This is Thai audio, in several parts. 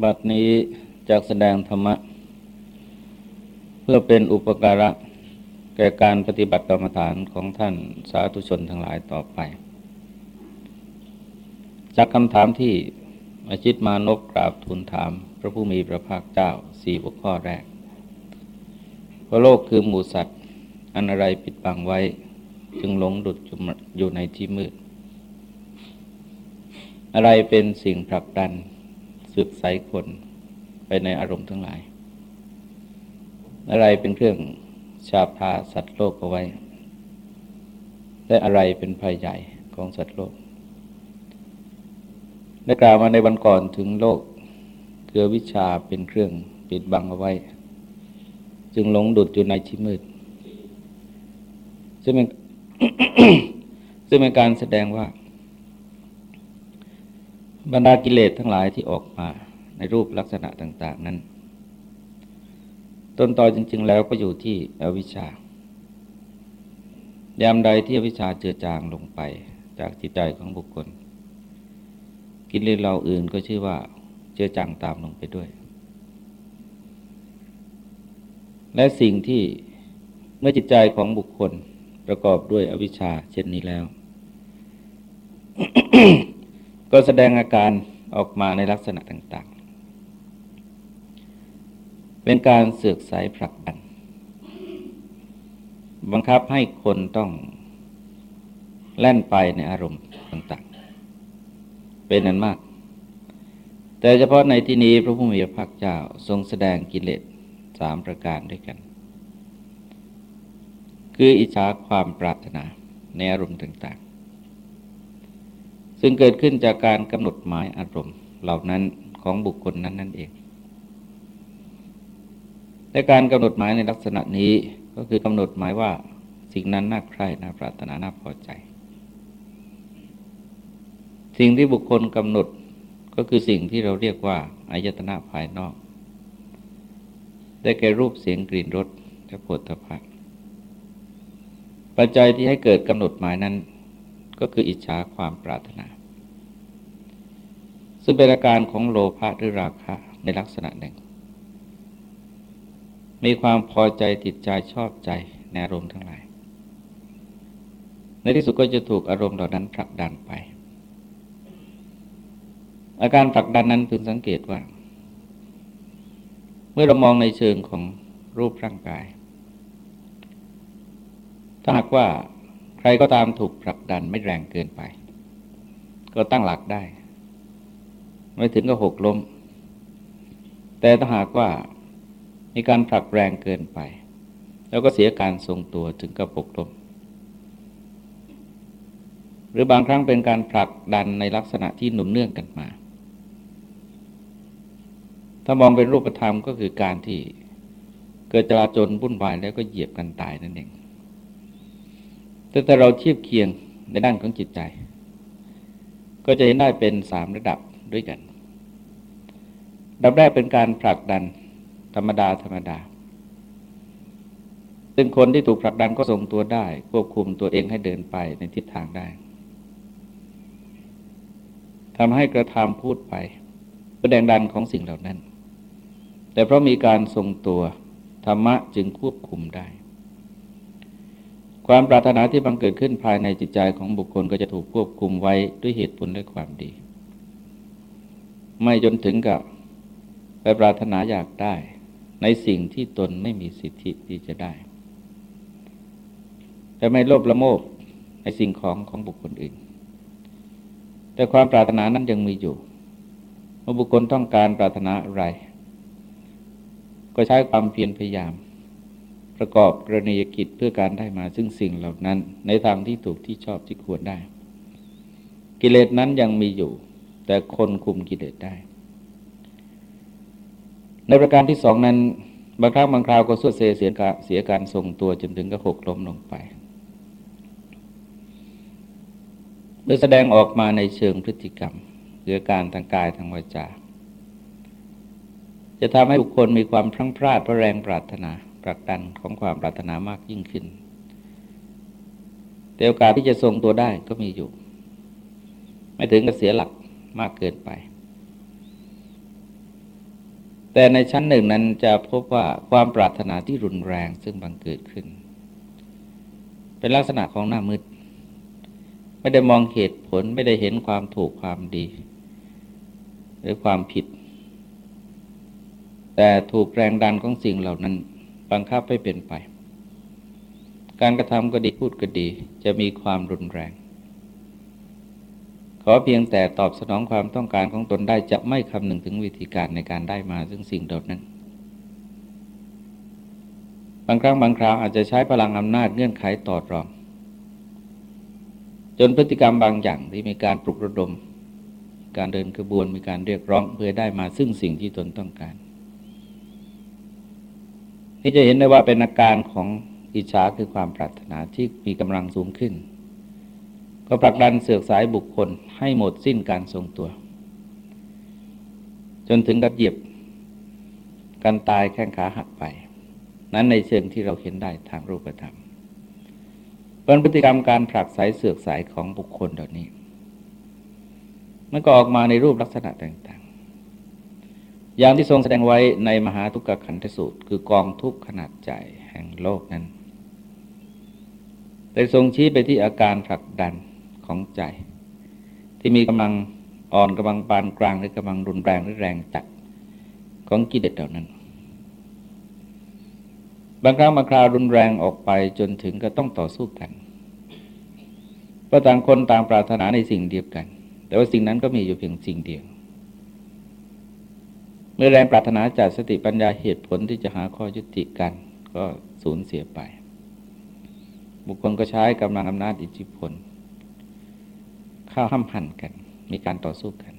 บัดนี้จากแสดงธรรมะ เพื่อเป็นอุปการะ แก่การปฏิบัติกรรมฐานของท่านสาธุชนทั้งหลายต่อไป จากคำถามที่อาชิตมานกกราบทูลถาม พระผู้มีพระภาคเจ้าสี่หัวข้อแรกพระโลกคือหมูสัตว์ อันอะไรปิดบังไว้ จึงหลงดุดอยู่ในที่มืด อะไรเป็นสิ่งผลักดัน สึกใสคนไปในอารมณ์ทั้งหลาย อะไรเป็นเครื่องชาพาสัตว์โลกเอาไว้ และอะไรเป็นภัยใหญ่ของสัตว์โลก ได้กล่าวมาในวันก่อนถึงโลกเกือวิชาเป็นเครื่องปิดบังเอาไว้ จึงหลงดุดอยู่ในที่มืด ซึ่งเป็นซึ่งเป็นการแสดงว่า บรรดากิเลสทั้งหลายที่ออกมาในรูปลักษณะต่าง ๆ นั้น ต้นตอจริง ๆ แล้วก็อยู่ที่อวิชชายามใดที่อวิชชาเจือจางลงไปจากจิตใจของบุคคล กิเลสเราอื่นก็ชื่อว่าเจือจางตามลงไปด้วย และสิ่งที่เมื่อจิตใจของบุคคลประกอบด้วยอวิชชาเช่นนี้แล้ว ก็แสดงอาการออกมาในลักษณะต่าง ๆ เป็นการเสือกสายผลักดัน บังคับให้คนต้องแล่นไปในอารมณ์ต่างๆ เป็นนั้นมาก แต่เฉพาะในที่นี้พระผู้มีพระภาคเจ้าทรงแสดงกิเลสสามประการด้วยกัน คืออิจฉาความปรารถนาในอารมณ์ต่าง ซึ่งเกิดขึ้นจากการกำหนดหมายอารมณ์เหล่านั้นของบุคคลนั้นนั่นเองและการกำหนดหมายในลักษณะนี้ก็คือกำหนดหมายว่าสิ่งนั้นน่าใคร่น่าปรารถนาน่าพอใจ สิ่งที่บุคคลกำหนดก็คือสิ่งที่เราเรียกว่าอายตนะภายนอก ได้แก่รูปเสียงกลิ่นรสและผลตภะปัจจัยที่ให้เกิดกำหนดหมายนั้น ก็คืออิจฉาความปรารถนา ซึ่งเป็นอาการของโลภะหรือราคะในลักษณะหนึ่ง มีความพอใจติดใจชอบใจในอารมณ์ทั้งหลาย ในที่สุดก็จะถูกอารมณ์เหล่านั้นผลักดันไป อาการผลักดันนั้นพึงสังเกตว่า เมื่อเรามองในเชิงของรูปร่างกาย ถ้าหากว่าใครก็ตามถูกผลักดันไม่แรงเกินไป ก็ตั้งหลักได้ ไม่ถึงก็หกล้ม แต่ถ้าหากว่ามีการผลักแรงเกินไป แล้วก็เสียการทรงตัวถึงกับหกล้ม หรือบางครั้งเป็นการผลักดันในลักษณะที่หนุนเนื่องกันมา ถ้ามองเป็นรูปธรรมก็คือการที่เกิดจราจนวุ่นวายแล้วก็เหยียบกันตายนั่นเองแต่ถ้าเราเทียบเคียงในด้านของจิตใจ ก็จะเห็นได้เป็นสามระดับ ด้วยกันดับแรกเป็นการผลักดันธรรมดาธรรมดา ซึ่งคนที่ถูกผลักดันก็ทรงตัวได้ ควบคุมตัวเองให้เดินไปในทิศทางได้ทำให้กระทำพูดไปแสดงดันของสิ่งเหล่านั้น แต่เพราะมีการทรงตัว ธรรมะจึงควบคุมได้ ความปรารถนาที่บังเกิดขึ้นภายในจิตใจของบุคคลก็จะถูกควบคุมไว้ด้วยเหตุผลและความดี ไม่จนถึงกับไปปรารถนาอยากได้ ในสิ่งที่ตนไม่มีสิทธิที่จะได้ แต่ไม่โลภละโมบในสิ่งของของบุคคลอื่น แต่ความปรารถนานั้นยังมีอยู่เมื่อบุคคลต้องการปรารถนาอะไร ก็ใช้ความเพียรพยายาม ประกอบกรณียกิจเพื่อการได้มาซึ่งสิ่งเหล่านั้น ในทางที่ถูกที่ชอบที่ควรได้ กิเลสนั้นยังมีอยู่ แต่คนคุมกิเลสได้ ในประการที่สองนั้น บางครั้งบางคราวก็สุดเสียเสียการเสียการทรงตัวจนถึงกับหกล้มลงไปโดยแสดงออกมาในเชิงพฤติกรรมหรือการทางกายทางวาจา จะทำให้บุคคลมีความพลั้งพลาดเพราะแรงปรารถนาผลักดันของความปรารถนามากยิ่งขึ้นแต่โอกาสที่จะทรงตัวได้ก็มีอยู่ ไม่ถึงกับเสียหลัก มากเกินไป แต่ในชั้นหนึ่งนั้นจะพบว่าความปรารถนาที่รุนแรงซึ่งบังเกิดขึ้น เป็นลักษณะของหน้ามืด ไม่ได้มองเหตุผลไม่ได้เห็นความถูกความดี หรือความผิด แต่ถูกแรงดันของสิ่งเหล่านั้น บังคับให้เป็นไป การกระทำก็ดีพูดก็ดีจะมีความรุนแรง ขอเพียงแต่ตอบสนองความต้องการของตนได้จะไม่คำนึงถึงวิธีการในการได้มาซึ่งสิ่งเหล่านั้น บางครั้งบางคราวอาจจะใช้พลังอำนาจเงื่อนไขต่อรอง จนพฤติกรรมบางอย่างที่มีการปลุกระดม การเดินกระบวนมีการเรียกร้องเพื่อได้มาซึ่งสิ่งที่ตนต้องการนี่จะเห็นได้ว่าเป็นอาการของอิจฉาคือความปรารถนาที่มีกำลังสูงขึ้น ก็ผลักดันเสือกสายบุคคลให้หมดสิ้นการทรงตัว จนถึงกับเหยียบการตายแข้งขาหักไป นั้นในเชิงที่เราเห็นได้ทางรูปธรรมเป็นพฤติกรรมการผลักสายเสือกสายของบุคคลเหล่านี้มันก็ออกมาในรูปลักษณะต่างอย่างที่ทรงแสดงไว้ในมหาทุกขขันธสูตร คือกองทุกขนาดใหญ่แห่งโลกนั้นได้ทรงชี้ไปที่อาการผลักดัน ของใจ ที่มีกำลังอ่อนกำลังปานกลางหรือกำลังรุนแรงหรือแรงจัดของกิเลสเหล่านั้น บางครั้งบางคราวรุนแรงออกไปจนถึงก็ต้องต่อสู้กันเพราะต่างคนต่างปรารถนาในสิ่งเดียวกัน แต่ว่าสิ่งนั้นก็มีอยู่เพียงสิ่งเดียวเมื่อแรงปรารถนาจากสติปัญญาเหตุผลที่จะหาข้อยุติกัน ก็สูญเสียไป บุคคลก็ใช้กำลังอำนาจอิทธิพล ข้าห้ามหันกัน มีการต่อสู้กัน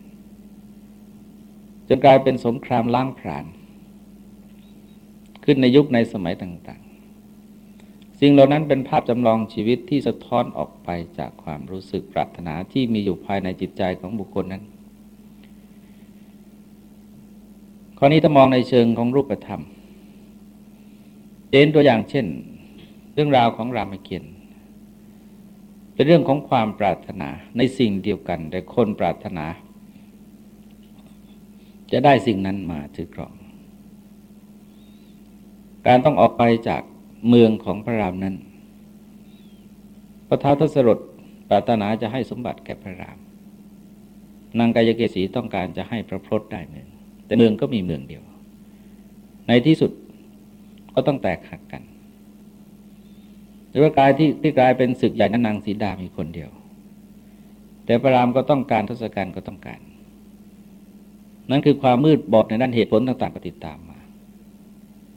จนกลายเป็นสงครามล้างผลาญขึ้นในยุคในสมัยต่างๆ สิ่งเหล่านั้นเป็นภาพจำลองชีวิตที่สะท้อนออกไปจากความรู้สึกปรารถนาที่มีอยู่ภายในจิตใจของบุคคลนั้น ข้อนี้ถ้ามองในเชิงของรูปธรรมเห็นตัวอย่างเช่น เรื่องราวของรามเกียรติ์ เป็นเรื่องของความปรารถนาในสิ่งเดียวกัน แต่คนปรารถนา จะได้สิ่งนั้นมาถือครอง การต้องออกไปจากเมืองของพระรามนั้นพระท้าทศรถปรารถนาจะให้สมบัติแก่พระราม นางกายเกษีต้องการจะให้พระพรตได้เมืองแต่เมืองก็มีเมืองเดียว ในที่สุดก็ต้องแตกหักกัน หรือว่ากลายที่ที่กลายเป็นศึกใหญ่นั้นนางสีดามีคนเดียว แต่พระรามก็ต้องการทศกัณฐ์ก็ต้องการ นั่นคือความมืดบอดในด้านเหตุผลต่างๆก็ติดตามมา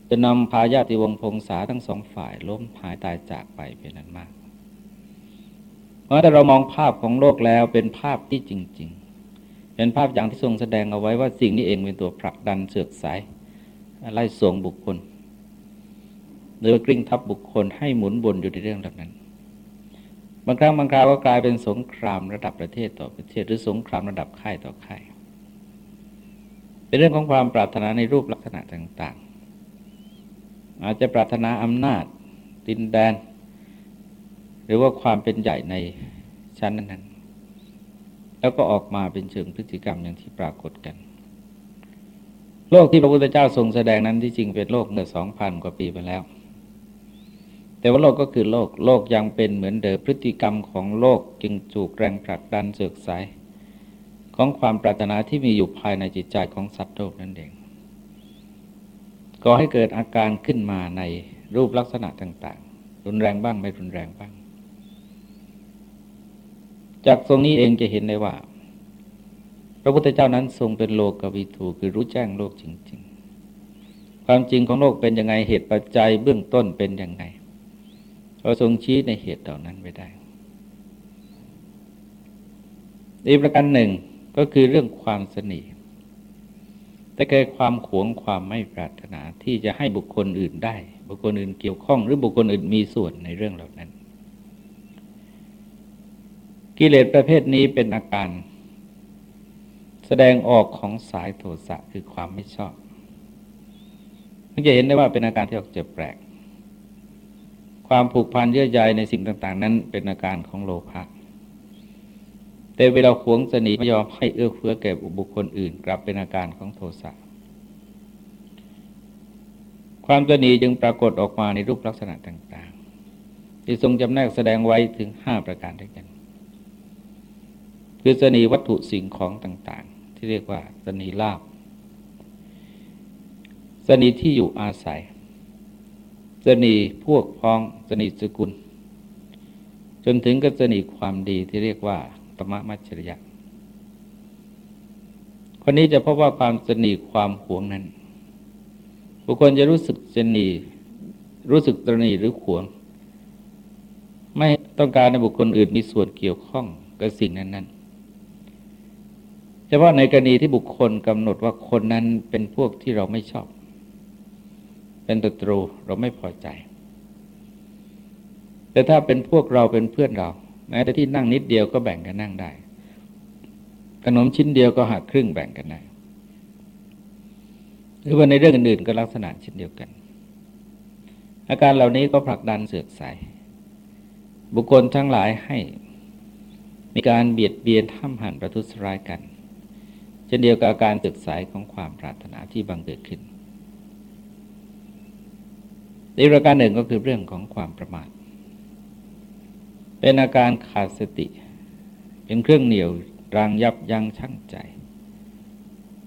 จะนำพาญาติวงพงษาทั้งสองฝ่ายล้มหายตายจากไปเป็นนั้นมาก เพราะถ้าเรามองภาพของโลกแล้วเป็นภาพที่จริง ๆ เป็นภาพอย่างที่ทรงแสดงเอาไว้ว่าสิ่งนี้เองเป็นตัวผลักดันเสือกสายไล่ส่งบุคคล หรือกลิ้งทับบุคคลให้หมุนวนอยู่ในเรื่องแบบนั้น บางครั้งบางคราวก็กลายเป็นสงครามระดับประเทศต่อประเทศ หรือสงครามระดับค่ายต่อค่าย เป็นเรื่องของความปรารถนาในรูปลักษณะต่างๆ อาจจะปรารถนาอำนาจดินแดน หรือว่าความเป็นใหญ่ในชั้นนั้นๆ แล้วก็ออกมาเป็นเชิงพฤติกรรมอย่างที่ปรากฏกันโลกที่พระพุทธเจ้าทรงแสดงนั้นที่จริงเป็นโลกเมื่อสองพันกว่าปีไปแล้ว แต่ว่าโลกก็คือโลก โลกยังเป็นเหมือนเดิมพฤติกรรมของโลกจึงจูกแรงผลักดันเสกสาย ของความปรารถนาที่มีอยู่ภายในจิตใจของสัตว์โลกนั่นเองก็ให้เกิดอาการขึ้นมาในรูปลักษณะต่างๆ รุนแรงบ้างไม่รุนแรงบ้าง จากตรงนี้เองจะเห็นได้ว่า พระพุทธเจ้านั้นทรงเป็นโลกวิถูคือรู้แจ้งโลกจริง ๆ ความจริงของโลกเป็นยังไงเหตุปัจจัยเบื้องต้นเป็นยังไง เราทรงชี้ในเหตุเหล่านั้นไว้ได้อีกประการหนึ่งก็คือเรื่องความสนิทแต่เกิดความขวงความไม่ปรารถนาที่จะให้บุคคลอื่นได้ บุคคลอื่นเกี่ยวข้อง หรือบุคคลอื่นมีส่วนในเรื่องเหล่านั้น กิเลสประเภทนี้เป็นอาการ แสดงออกของสายโทสะคือความไม่ชอบมันจะเห็นได้ว่าเป็นอาการที่ออกจะแปลก ความผูกพันเยื่อใยในสิ่งต่าง ๆ นั้นเป็นอาการของโลภะแต่เวลาขวงสนิไม่ยอมให้เอื้อเฟื้อแก่บุคคลอื่น กลับเป็นอาการของโทสะความตนีจึงปรากฏออกมาในรูปลักษณะต่างๆ ที่ทรงจำแนกแสดงไว้ถึงห้าประการด้วยกัน คือสนีวัตถุสิ่งของต่างๆ ที่เรียกว่าสนีลาบสนีที่อยู่อาศัย สนีพวกพ้องสนีสกุล จนถึงกับสนีความดีที่เรียกว่าปรมามัจฉริยะคนนี้จะพบว่าความสนีความหวงนั้น บุคคลจะรู้สึกสนีรู้สึกตรณีหรือขวง ไม่ต้องการในบุคคลอื่นมีส่วนเกี่ยวข้องกับสิ่งนั้นๆเฉพาะในกรณีที่บุคคลกำหนดว่าคนนั้นเป็นพวกที่เราไม่ชอบ เป็นศัตรูเราไม่พอใจ แต่ถ้าเป็นพวกเราเป็นเพื่อนเรา แม้แต่ที่นั่งนิดเดียวก็แบ่งกันนั่งได้ ขนมชิ้นเดียวก็หักครึ่งแบ่งกันได้หรือว่าในเรื่องอื่นๆก็ลักษณะเช่นเดียวกัน อาการเหล่านี้ก็ผลักดันเสือกใสบุคคลทั้งหลายให้ มีการเบียดเบียนห้ามหันประทุษร้ายกัน เช่นเดียวกับอาการเสือกใสของความปรารถนาที่บังเกิดขึ้น อีกประการหนึ่งก็คือเรื่องของความประมาท เป็นอาการขาดสติ เป็นเครื่องเหนี่ยวรังยับยั้งชั่งใจ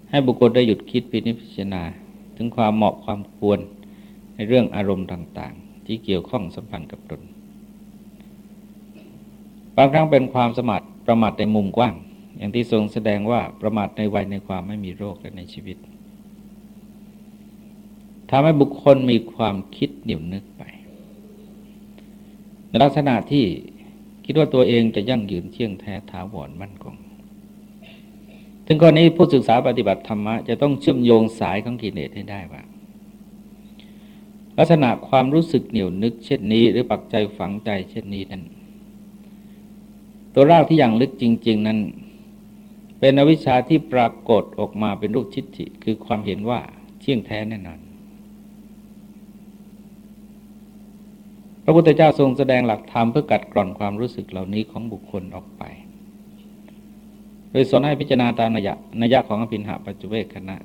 ให้บุคคลได้หยุดคิดพิจารณา ถึงความเหมาะความควรในเรื่องอารมณ์ต่าง ๆ ที่เกี่ยวข้องสัมพันธ์กับตนบางครั้งเป็นความสมัติประมาทในมุมกว้าง อย่างที่ทรงแสดงว่าประมาทในวัยในความไม่มีโรคและในชีวิต ทำให้บุคคลมีความคิดเหนียวนึกไป ในลักษณะที่คิดว่าตัวเองจะยั่งยืนเที่ยงแท้ถาวรมั่นคงถึงกรณีผู้ศึกษาปฏิบัติธรรมะจะต้องเชื่อมโยงสายของกิเลสให้ได้ว่า ลักษณะความรู้สึกเหนียวนึก เช่นนี้ หรือปักใจฝังใจเช่นนี้นั้น ตัวรากที่อย่างลึกจริง ๆ นั้น เป็นอวิชชาที่ปรากฏออกมาเป็นรูปชิตติคือความเห็นว่าเที่ยงแท้แน่นอน ระพุทธเจ้าทรงแสดงหลักธรรมเพื่อกัดกร่อนความรู้สึกเหล่านี้ของบุคคลออกไป โดยสอนให้พิจารณาตามนัยนัยของอภินหาปัจจุเวกคณะ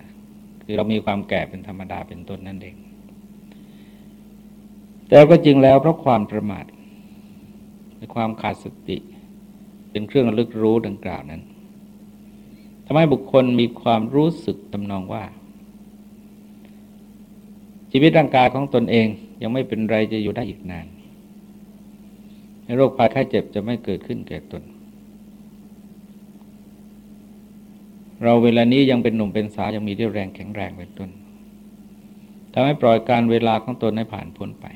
คือเรามีความแก่เป็นธรรมดาเป็นต้นนั่นเอง แต่ก็จริงแล้วเพราะความประมาทในความขาดสติ เป็นเครื่องลึกรู้ดังกล่าวนั้นทำให้บุคคลมีความรู้สึกตำนองว่า ชีวิตร่างกายของตนเองยังไม่เป็นไรจะอยู่ได้อีกนาน โรคภัยไข้เจ็บจะไม่เกิดขึ้นแก่ตน เราเวลานี้ยังเป็นหนุ่มเป็นสาวยังมีเรี่ยวแรงแข็งแรงเป็นต้นทำให้ปล่อยการเวลาของตนให้ผ่านพ้นไป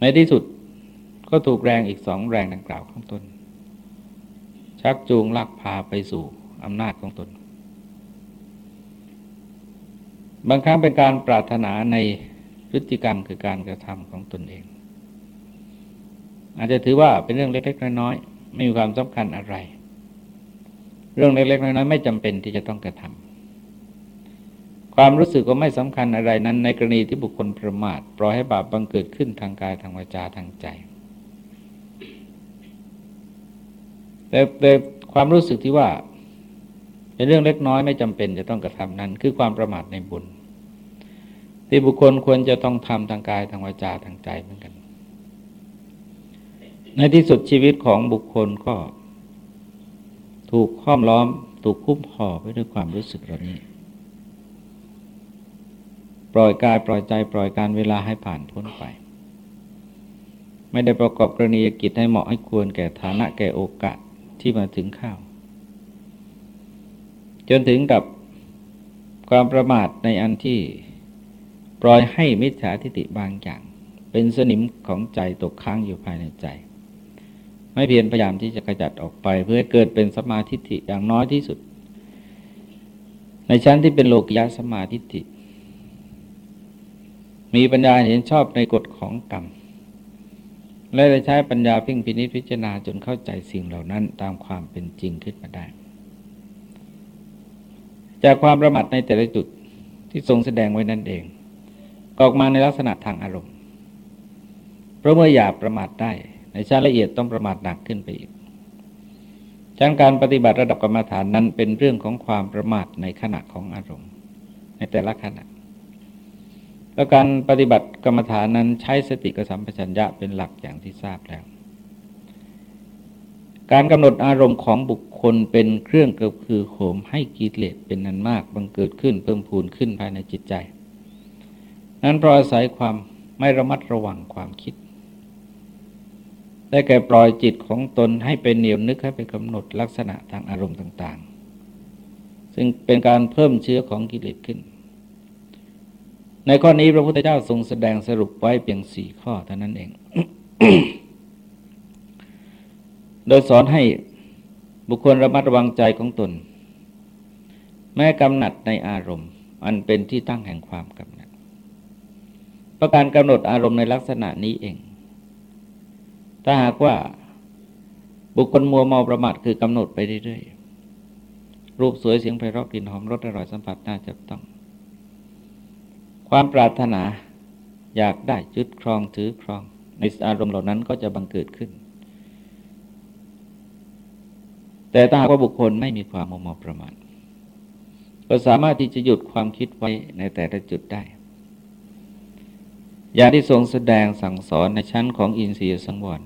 ในที่สุดก็ถูกแรงอีกสองแรงดังกล่าวของตน ชักจูงลักพาไปสู่อำนาจของตน บางครั้งเป็นการปรารถนาในพฤติกรรมคือการกระทำของตนเอง อาจจะถือว่าเป็นเรื่องเล็กๆน้อยๆไม่มีความสำคัญอะไร เรื่องเล็กๆน้อยๆไม่จำเป็นที่จะต้องกระทำความรู้สึกก็ไม่สำคัญอะไรนั้น ในกรณีที่บุคคลประมาทปล่อยให้บาปบังเกิดขึ้นทางกายทางวาจาทางใจแต่แต่ความรู้สึกที่ว่าเป็นเรื่องเล็กน้อยไม่จำเป็นจะต้องกระทำนั้น คือความประมาทในบุญ ที่บุคคลควรจะต้องทำทางกายทางวาจาทางใจเหมือนกัน ในที่สุดชีวิตของบุคคลก็ ถูกค้อมล้อม ถูกคุ้มห่อไปด้วยความรู้สึกเหล่านี้ ปล่อยกายปล่อยใจปล่อยการเวลาให้ผ่านพ้นไป ไม่ได้ประกอบกรณียกิจให้เหมาะให้ควรแก่ฐานะแก่โอกาสที่มาถึงข้าว จนถึงกับความประมาทในอันที่ปล่อยให้มิจฉาทิฏฐิบางอย่าง เป็นสนิมของใจตกค้างอยู่ภายในใจ ไม่เพียรพยายามที่จะขจัดออกไปเพื่อเกิดเป็นสมาธิิอย่างน้อยที่สุด ในชั้นที่เป็นโลกยะสมาธิิมีปัญญาเห็นชอบในกฎของกรรมและได้ใช้ปัญญาพิงพินิจพิจารณาจนเข้าใจสิ่งเหล่านั้นตามความเป็นจริงขึ้นมาได้ จากความประมาทในแต่ละจุดที่ทรงแสดงไว้นั่นเองออกมาในลักษณะทางอารมณ์ เพราะเมื่ออยากประมาทได้ ในชั้นละเอียดต้องประมาทหนักขึ้นไปอีกชั้นการปฏิบัติระดับกรรมฐานนั้นเป็นเรื่องของความประมาทในขณะของอารมณ์ ในแต่ละขณะ แล้วการปฏิบัติกรรมฐานนั้นใช้สติกสัมปชัญญะเป็นหลักอย่างที่ทราบแล้ว การกำหนดอารมณ์ของบุคคลเป็นเครื่องกระพือโหมให้กิเลสเป็นนันมากบังเกิดขึ้นเพิ่มพูนขึ้นภายในจิตใจ นั้นเพราะอาศัยความไม่ระมัดระวังความคิด ได้แก่ปล่อยจิตของตนให้เป็นเหนียวนึกให้ไปกำหนดลักษณะทางอารมณ์ต่าง ๆ ซึ่งเป็นการเพิ่มเชื้อของกิเลสขึ้น ในข้อนี้พระพุทธเจ้าทรงแสดงสรุปไว้เพียงสี่ข้อเท่านั้นเอง โดยสอนให้บุคคลระมัดระวังใจของตน แม้กำหนัดในอารมณ์ อันเป็นที่ตั้งแห่งความกำหนัดประการกำหนดอารมณ์ในลักษณะนี้เอง ถ้าหากว่าบุคคลมัวเมาประมาทคือกำหนดไปเรื่อยๆ รูปสวยเสียงไพเราะกลิ่นหอมรสอร่อยสัมผัสน่าจับต้อง ความปรารถนาอยากได้ยึดครองถือครอง ในอารมณ์เหล่านั้นก็จะบังเกิดขึ้น แต่ถ้าหากว่าบุคคลไม่มีความมัวเมาประมาทก็สามารถที่จะหยุดความคิดไว้ในแต่ละจุดได้ อย่างที่ทรงแสดงสั่งสอนในชั้นของอินทรียสังวร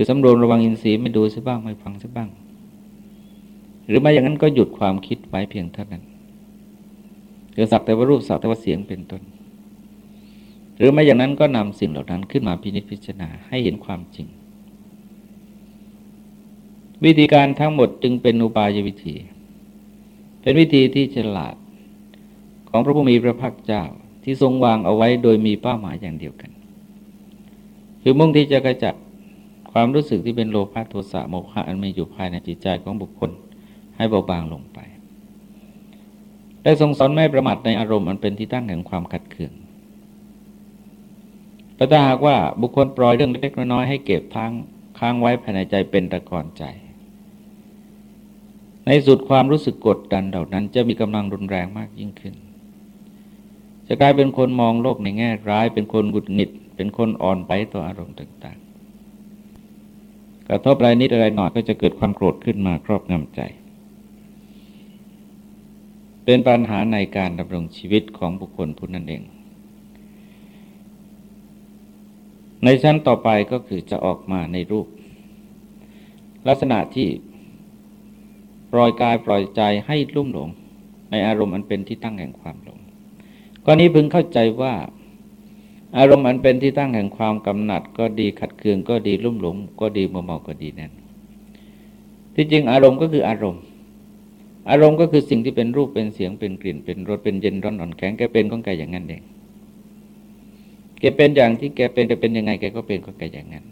คือสำรวมระวังอินทรีย์ไม่ดูซะบ้างไม่ฟังซะบ้าง หรือไม่อย่างนั้นก็หยุดความคิดไว้เพียงเท่านั้นคือสักแต่ว่ารูปสักแต่ว่าเสียงเป็นต้น หรือไม่อย่างนั้นก็นำสิ่งเหล่านั้นขึ้นมาพินิจพิจารณาให้เห็นความจริง วิธีการทั้งหมดจึงเป็นอุบายวิธี เป็นวิธีที่ฉลาดของพระผู้มีพระภาคเจ้าที่ทรงวางเอาไว้โดยมีเป้าหมายอย่างเดียวกัน คือมุ่งที่จะกระจัด ความรู้สึกที่เป็นโลภะโทสะโมฆะอันมีอยู่ภายในจิตใจของบุคคลให้เบาบางลงไป ได้ทรงสอนไม่ประมาทในอารมณ์อันเป็นที่ตั้งแห่งความขัดเคืองแต่ถ้าหากว่าบุคคลปล่อยเรื่องเล็กน้อยให้เก็บทางค้างไว้ภายในใจเป็นตะกอนใจ ในสุดความรู้สึกกดดันเหล่านั้น จะมีกำลังรุนแรงมากยิ่งขึ้น จะกลายเป็นคนมองโลกในแง่ร้าย เป็นคนกุดหงิด เป็นคนอ่อนไปต่ออารมณ์ต่าง กระทบอะไรนิดอะไรหน่อยก็จะเกิดความโกรธขึ้นมาครอบงำใจ เป็นปัญหาในการดำรงชีวิตของบุคคลผู้นั้นเอง ในชั้นต่อไปก็คือจะออกมาในรูป ลักษณะที่ปล่อยกายปล่อยใจให้ลุ่มหลง ในอารมณ์อันเป็นที่ตั้งแห่งความหลงข้อนี้พึงเข้าใจว่า อารมณ์อันเป็นที่ตั้งแห่งความกำหนัด ก็ดีขัดเคืองก็ดีลุ่มหลงก็ดีมัวเมาก็ดีนั่นที่จริงอารมณ์ก็คืออารมณ์ อารมณ์ก็คือสิ่งที่เป็นรูปเป็นเสียงเป็นกลิ่น เป็นรสเป็นเย็นร้อนอ่อนแข็งแกเป็นของแกอย่างนั้นเองแกเป็นอย่างที่แกเป็นแกเป็นยังไงแกก็เป็นของแกอย่างนั้น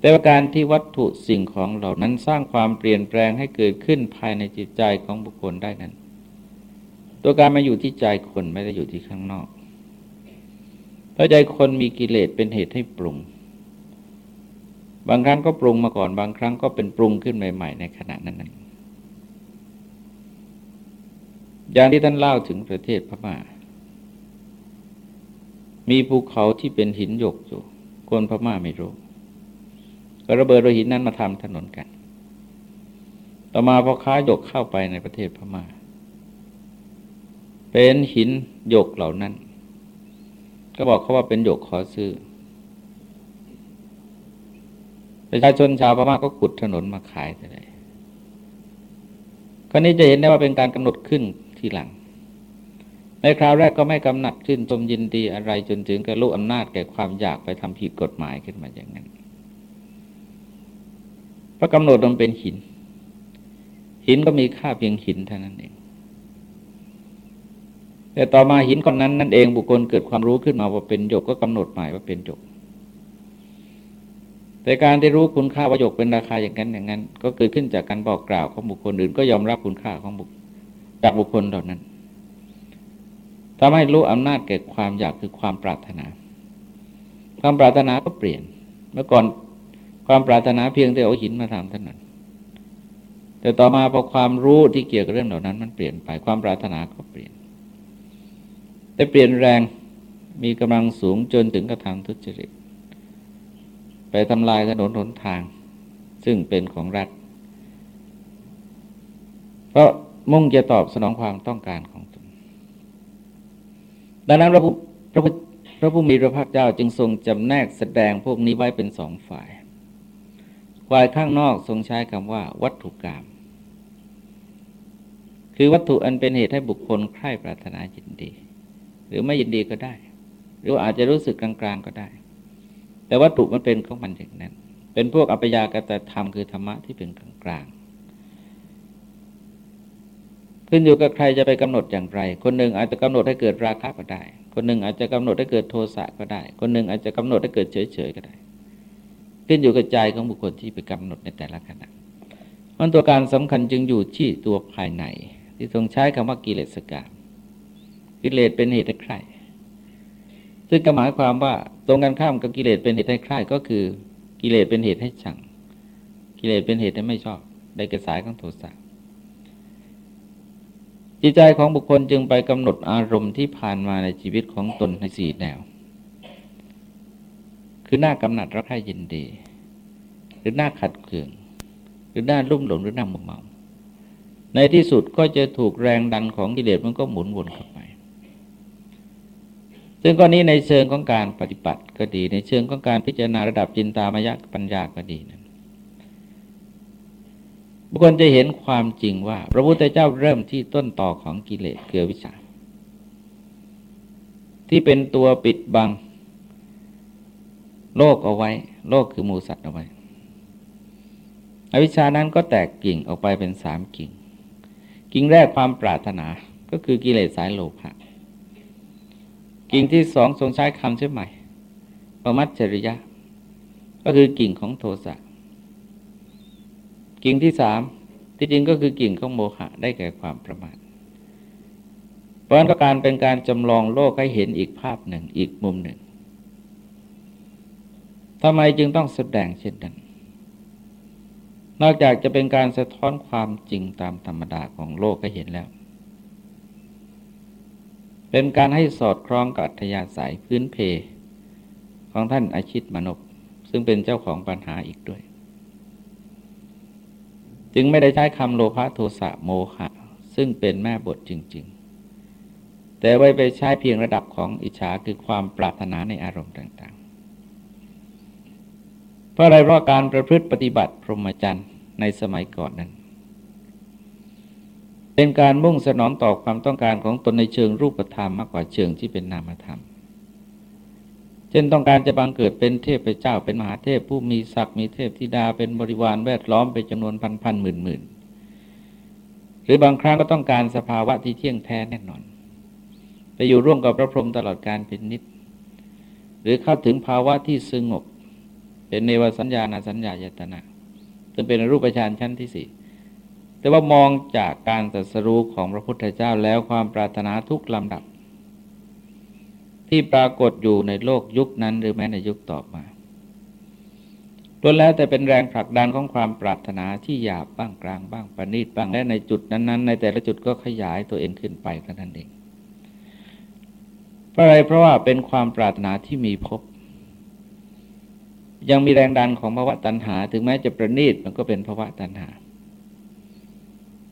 แต่ว่าการที่วัตถุสิ่งของเหล่านั้นสร้างความเปลี่ยนแปลงให้เกิดขึ้นภายในจิตใจของบุคคลได้นั้น ตัวการมาอยู่ที่ใจคนไม่ได้อยู่ที่ข้างนอก เพราะใจคนมีกิเลสเป็นเหตุให้ปรุง บางครั้งก็ปรุงมาก่อน บางครั้งก็เป็นปรุงขึ้นใหม่ ๆ ในขณะนั้นนั้นอย่างที่ท่านเล่าถึงประเทศพม่า มีภูเขาที่เป็นหินหยกอยู่ คนพม่าไม่รู้ ก็ระเบิดโดยหินนั้นมาทำถนนกัน ต่อมาพอค้าหยกเข้าไปในประเทศพม่า เป็นหินหยกเหล่านั้น ก็บอกเขาว่าเป็นหยกขอซื้อประชาชนชาวพม่าก็ขุดถนนมาขายแต่ไหนคราวนี้จะเห็นได้ว่าเป็นการกำหนดขึ้นทีหลัง ในคราวแรกก็ไม่กำหนัดขึ้นชมยินดีอะไรจนถึงกระลุอำนาจแก่ความอยากไปทำผิดกฎหมายขึ้นมาอย่างนั้นเพราะกำหนดมันเป็นหิน หินก็มีค่าเพียงหินเท่านั้นเอง แต่ต่อมาหินก้อนนั้นนั่นเองบุคคลเกิดความรู้ขึ้นมาว่าเป็นหยกก็กำหนดหมายว่าเป็นหยก แต่การที่รู้คุณค่าว่าหยกเป็นราคาอย่างนั้นอย่างนั้น ก็เกิดขึ้นจากการบอกกล่าวของบุคคลอื่นก็ยอมรับคุณค่าของบุคจากบุคคลเหล่านั้นทำให้รู้อำนาจแก่ความอยากคือความปรารถนา ความปรารถนาก็เปลี่ยน เมื่อก่อนความปรารถนาเพียงแต่เอาหินมาทำเท่านั้น แต่ต่อมาพอความรู้ที่เกี่ยวกับเรื่องเหล่านั้น มันเปลี่ยนไปความปรารถนาก็เปลี่ยน แต่เปลี่ยนแรงมีกำลังสูงจนถึงกระทำทุจริต ไปทำลายถนนหนทาง ซึ่งเป็นของรัฐ เพราะมุ่งจะตอบสนองความต้องการของตนดังนั้นพระผู้พระผู้พระผู้มีพระภาคเจ้าจึงทรงจำแนกแสดงพวกนี้ไว้เป็นสองฝ่ายฝ่ายข้างนอกทรงใช้คำว่า วัตถุกรรมคือวัตถุอันเป็นเหตุให้บุคคลใคร่ปรารถนายินดี หรือไม่ยินดีก็ได้ หรืออาจจะรู้สึกกลางๆก็ได้ แต่วัตถุมันเป็นของมันอย่างนั้น เป็นพวกอัปยากตธรรมคือธรรมะที่เป็นกลางๆขึ้นอยู่กับใครจะไปกำหนดอย่างไร คนหนึ่งอาจจะกำหนดให้เกิดราคะก็ได้ คนหนึ่งอาจจะกำหนดให้เกิดโทสะก็ได้ คนหนึ่งอาจจะกำหนดให้เกิดเฉยๆก็ได้ ขึ้นอยู่กับใจของบุคคลที่ไปกำหนดในแต่ละขณะมันตัวการสำคัญจึงอยู่ที่ตัวภายใน ที่ทรงใช้คำว่ากิเลสกาม กิเลสเป็นเหตุให้ใครซึ่งก็หมายความว่าตรงกันข้ามกับกิเลสเป็นเหตุให้ใครก็คือกิเลสเป็นเหตุให้ชัง กิเลสเป็นเหตุให้ไม่ชอบได้กระสายของโทสะจิตใจของบุคคลจึงไปกำหนดอารมณ์ที่ผ่านมาในชีวิตของตนในสี่แนว คือหน้ากำหนัดรักใคร่ยินดี หรือหน้าขัดเคือง หรือหน้าลุ่มหลงหรือหน้ามุมเมา ในที่สุดก็จะถูกแรงดันของกิเลสมันก็หมุนวนเข้าไป ซึ่งก้อนนี้ในเชิงของการปฏิบัติก็ดี ในเชิงของการพิจารณาระดับจินตามายะปัญญาก็ดีนะบุคคลจะเห็นความจริงว่า พระพุทธเจ้าเริ่มที่ต้นต่อของกิเลสเกือวิชาที่เป็นตัวปิดบัง โลกเอาไว้ โลกคือมูสัตว์เอาไว้ อวิชานั้นก็แตกกิ่งออกไปเป็นสามกิ่ง กิ่งแรกความปรารถนาก็คือกิเลสสายโลภะ กิ่งที่สองทรงใช้คำเชื่อใหม่ประมัจจริยะ ก็คือกิ่งของโทสะกิ่งที่สามที่จริงก็คือกิ่งของโมหะได้แก่ความประมาทเพราะนั้นก็การเป็นการจำลองโลกให้เห็นอีกภาพหนึ่งอีกมุมหนึ่งทำไมจึงต้องแสดงเช่นนั้น นอกจากจะเป็นการสะท้อนความจริงตามธรรมดาของโลกให้เห็นแล้ว เป็นการให้สอดคล้องกับอัธยาศัยพื้นเพ ของท่านอาชิตมนบซึ่งเป็นเจ้าของปัญหาอีกด้วย จึงไม่ได้ใช้คำโลภะโทสะโมหะ ซึ่งเป็นแม่บทจริง ๆ แต่ไว้ไปใช้เพียงระดับของอิจฉาคือความปรารถนาในอารมณ์ต่างๆ เพราะอะไรเพราะการประพฤติปฏิบัติพรหมจรรย์ในสมัยก่อนนั้น เป็นการมุ่งสนองต่อความต้องการของตนในเชิงรูปธรรมมากกว่าเชิงที่เป็นนามธรรม เช่นต้องการจะบังเกิดเป็นเทพเจ้าเป็นมหาเทพผู้มีศักดิ์มีเทพธิดาเป็นบริวารแวดล้อมเป็นจำนวนพันพันหมื่นหมื่นหรือบางครั้งก็ต้องการสภาวะที่เที่ยงแท้แน่นอน ไปอยู่ร่วมกับพระพรหมตลอดการเป็นนิด หรือเข้าถึงภาวะที่สงบ เป็นเนวสัญญาณสัญญาญตนะจึงเป็นรูปฌานชั้นที่สี่ แต่ว่ามองจากการตรัสรู้ของพระพุทธเจ้าแล้วความปรารถนาทุกลำดับ ที่ปรากฏอยู่ในโลกยุคนั้นหรือแม้ในยุคต่อมาล้วนแล้วแต่เป็นแรงผลักดันของความปรารถนาที่หยาบบ้างกลางบ้างประณีตบ้างและในจุดนั้นๆ ในแต่ละจุดก็ขยายตัวเองขึ้นไปกันนั่นเองเพราะอะไรเพราะว่าเป็นความปรารถนาที่มีพบ ยังมีแรงดันของภาวะตัณหา ถึงแม้จะประณีตมันก็เป็นภาวะตัณหา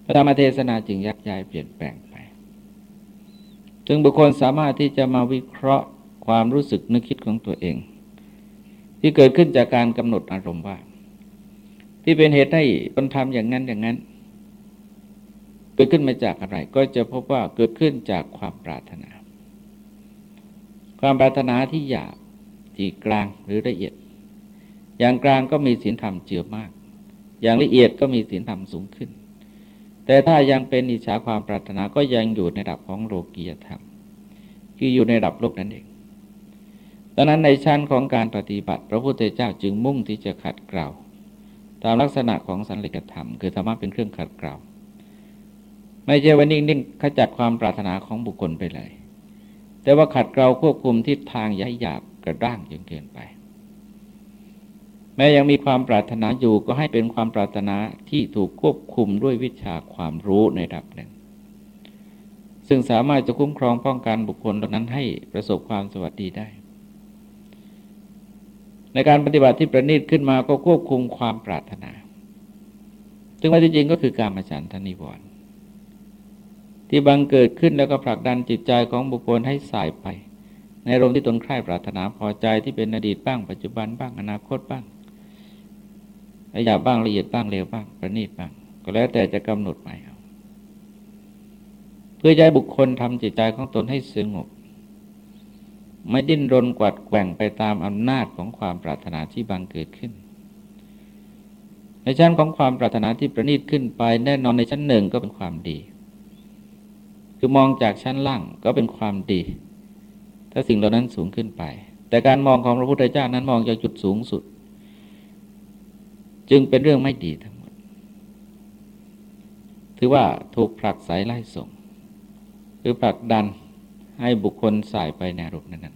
พระธรรมเทศนาจึงยักย้ายเปลี่ยนแปลงไปจึงบุคคลสามารถที่จะมาวิเคราะห์ความรู้สึกนึกคิดของตัวเอง ที่เกิดขึ้นจากการกำหนดอารมณ์ว่า ที่เป็นเหตุให้คนทำอย่างนั้นอย่างนั้น เกิดขึ้นมาจากอะไร ก็จะพบว่าเกิดขึ้นจากความปรารถนา ความปรารถนาที่หยาบที่กลางหรือละเอียด อย่างกลางก็มีศีลธรรมเจือมาก อย่างละเอียดก็มีศีลธรรมสูงขึ้น แต่ถ้ายังเป็นอิจฉาความปรารถนาก็ยังอยู่ในระดับของโลกียธรรม คืออยู่ในระดับโลกนั่นเองดังนั้นในชั้นของการปฏิบัติ พระพุทธเจ้าจึงมุ่งที่จะขัดเกลาตามลักษณะของสันลิกธรรม คือธรรมะเป็นเครื่องขัดเกลาไม่ใช่ว่านิ่งๆขจัดความปรารถนาของบุคคลไปเลย แต่ว่าขัดเกลาควบคุมทิศทางย้ายหยาบกระด้างจนเกินไป แม้ยังมีความปรารถนาอยู่ก็ให้เป็นความปรารถนาที่ถูกควบคุมด้วยวิชาความรู้ในระดับหนึ่ง ซึ่งสามารถจะคุ้มครองป้องกันบุคคลเหล่านั้นให้ประสบความสวัสดีได้ ในการปฏิบัติที่ประณีตขึ้นมาก็ควบคุมความปรารถนา ซึ่งว่าจริงก็คือการมาฉันทนิวรณ์ที่บังเกิดขึ้นแล้วก็ผลักดันจิตใจของบุคคลให้สายไป ในอารมณ์ที่ตนใคร่ปรารถนาพอใจที่เป็นอดีตบ้าง ปัจจุบันบ้างอนาคตบ้าง ละเอียดบ้างละเอียดบ้างเร็วบ้างประณีตบ้าง ก็แล้วแต่จะกำหนดหมายเอาเพื่อให้บุคคลทำจิตใจของตนให้สงบไม่ดิ้นรนกวัดแกว่งไปตามอำนาจของความปรารถนาที่บังเกิดขึ้น ในชั้นของความปรารถนาที่ประณีตขึ้นไป แน่นอนในชั้นหนึ่งก็เป็นความดี คือมองจากชั้นล่างก็เป็นความดี ถ้าสิ่งเหล่านั้นสูงขึ้นไป แต่การมองของพระพุทธเจ้านั้นมองจากจุดสูงสุด จึงเป็นเรื่องไม่ดีทั้งหมด ถือว่าถูกผลักไสไล่ส่ง หรือผลักดันให้บุคคลสายไปในรูปนั้น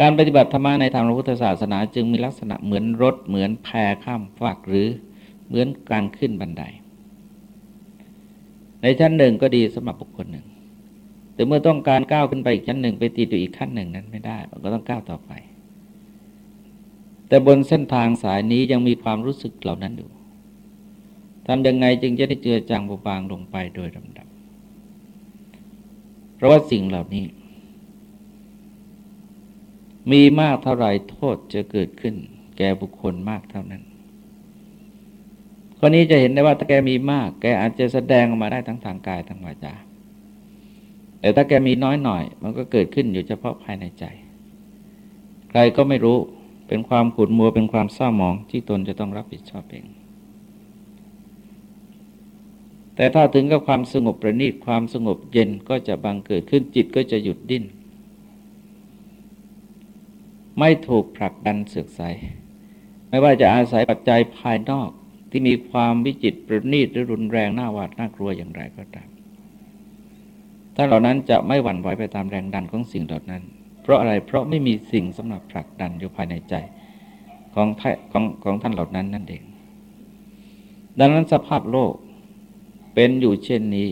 การปฏิบัติธรรมในทางพระพุทธศาสนา จึงมีลักษณะเหมือนรถเหมือนแพข้ามฟากหรือเหมือนการขึ้นบันได ในชั้นหนึ่งก็ดีสำหรับบุคคลหนึ่ง แต่เมื่อต้องการก้าวขึ้นไปอีกชั้นหนึ่งไปตีตัวอีกขั้นหนึ่งนั้นไม่ได้ มันก็ต้องก้าวต่อไป แต่บนเส้นทางสายนี้ยังมีความรู้สึกเหล่านั้นอยู่ทำยังไงจึงจะได้เจือจางเบาบางลงไปโดยลำดับ เพราะว่าสิ่งเหล่านี้ มีมากเท่าไรโทษจะเกิดขึ้น แก่บุคคลมากเท่านั้นคนนี้จะเห็นได้ว่าถ้าแกมีมาก แกอาจจะแสดงออกมาได้ทั้งทางกายทางวาจา แต่ถ้าแกมีน้อยหน่อย มันก็เกิดขึ้นอยู่เฉพาะภายในใจ ใครก็ไม่รู้ เป็นความขุดมัวเป็นความเศร้าหมองที่ตนจะต้องรับผิดชอบเอง แต่ถ้าถึงกับความสงบประณีตความสงบเย็นก็จะบังเกิดขึ้นจิตก็จะหยุดดิ้น ไม่ถูกผลักดันเสือกใสไม่ว่าจะอาศัยปัจจัยภายนอกที่มีความวิจิตประณีตหรือรุนแรงน่าหวาดน่ากลัวอย่างไรก็ตามถ้าเหล่านั้นจะไม่หวั่นไหวไปตามแรงดันของสิ่งเหล่านั้น ราะอะไรเพราะไม่มีสิ่งสำหรับผลักดันอยู่ภายในใจของของของท่านเหล่านั้นนั่นเอง ดังนั้นสภาพโลกเป็นอยู่เช่นนี้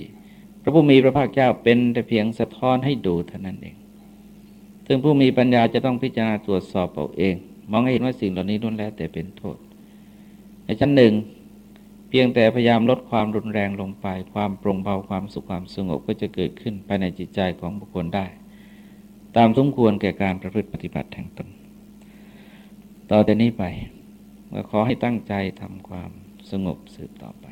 พระผู้มีพระภาคเจ้าเป็นแต่เพียงสะท้อนให้ดูเท่านั้นเอง ซึ่งผู้มีปัญญาจะต้องพิจารณาตรวจสอบเอาเอง มองให้เห็นว่าสิ่งเหล่านี้ล้วนแล้วแต่เป็นโทษ ในชั้นหนึ่ง เพียงแต่พยายามลดความรุนแรงลงไป ความปรงเบาความสุขความสงบก็จะเกิดขึ้นภายในจิตใจของบุคคลได้ ตามสมควรแก่การประพฤติปฏิบัติแห่งตน ต่อแต่นี้ไปก็ขอให้ตั้งใจทำความสงบสืบต่อไป